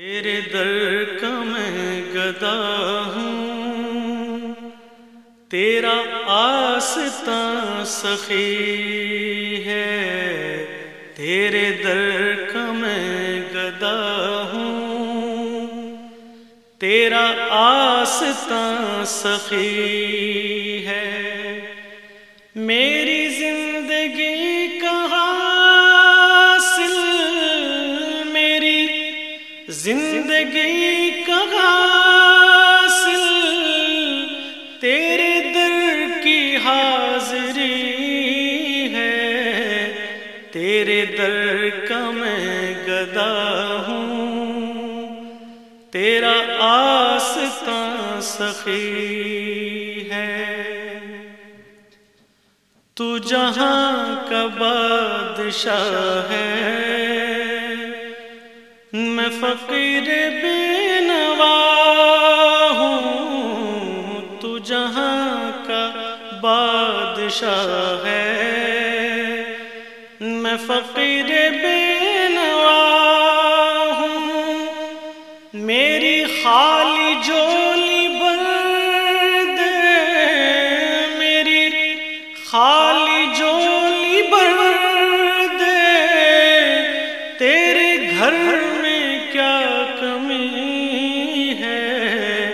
تیرے در کا میں گدا ہوں، تیرا آستان سخی ہے، تیرے در کا میں گدا ہوں، تیرا آستان سخی ہے، میری زندگی زندگی کا حاصل تیرے در کی حاضری ہے۔ تیرے در کا میں گدا ہوں۔ تیرا آستان سخی ہے۔ تو جہاں کا بادشاہ ہے میں فقیر بے نوا ہوں، تو جہاں کا بادشاہ ہے۔ میں فقیر بے نوا ہوں، میری خالی جولی بر دے۔ میری خالی جولی بر دے۔ تیرے گھر کمی ہے؟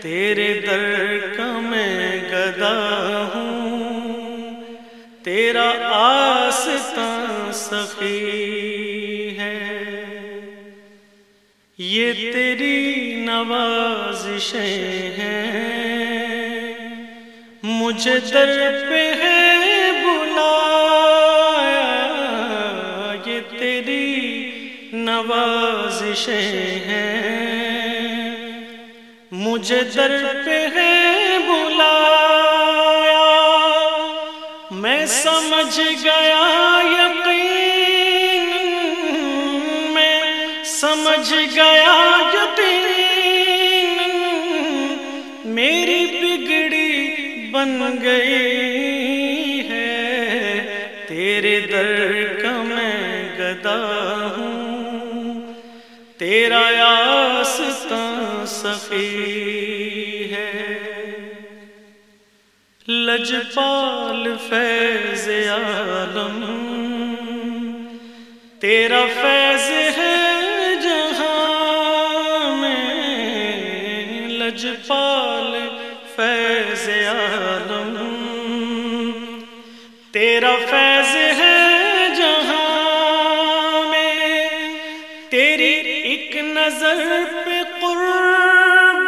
تیرے در کا میں گدا ہوں۔ تیرا آستان سخی ہے۔ یہ تیری نوازشیں ہیں۔ مجھے در پہ ہے نوازشیں ہیں۔ مجھے در پہ ہے بلایا۔ میں سمجھ گیا یقین۔ میں سمجھ گیا یقین۔ میری بگڑی بن گئی ہے۔ تیرے در کا میں گدا ہوں۔ تیرا آستان سخی ہے۔ لجپال فیض عالم۔ تیرا فیض ہے جہاں میں لجپال فیض عالم۔ تیرا فیض ہے نظر پہ قربان،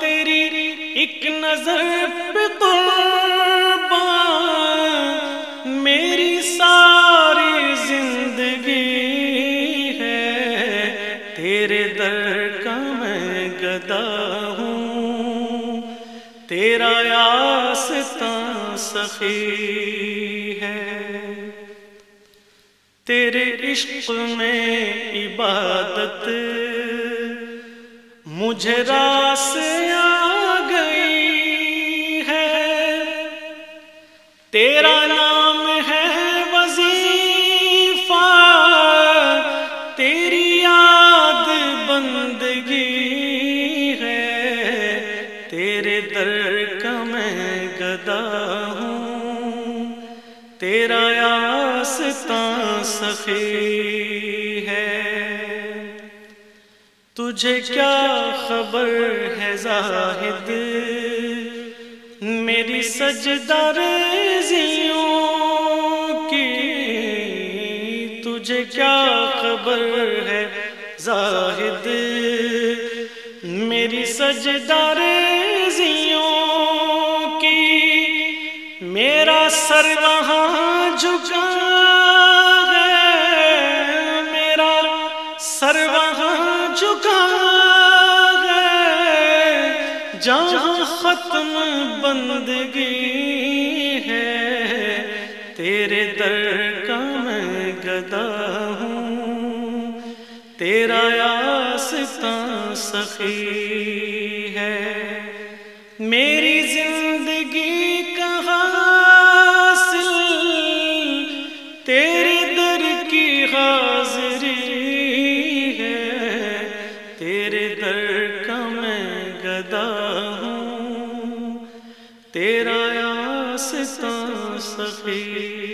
تیری ایک نظر پہ قربان، میری ساری زندگی ہے۔ تیرے در کا میں گدا ہوں، تیرا آستان سخی۔ تیرے عشق میں عبادت۔ مجھے راس آ گئی ہے۔ تیرا نام ہے وظیفہ۔ تیری یاد بندگی ہے۔ تیرے در کا میں گدا ہوں۔ تیرا آستان سخی ہے۔ تجھے کیا خبر ہے زاہد؟ میری سجدار زیوں کی۔ تجھے کیا خبر ہے زاہد؟ میری سجدار زیوں کی۔ میرا سر وہاں جھکا۔ جہاں ختم بندگی ہے۔ تیرے در کا میں گدا ہوں۔ تیرا آستان سخی ہے۔ میری گدا ہوں تیرا آستا سخی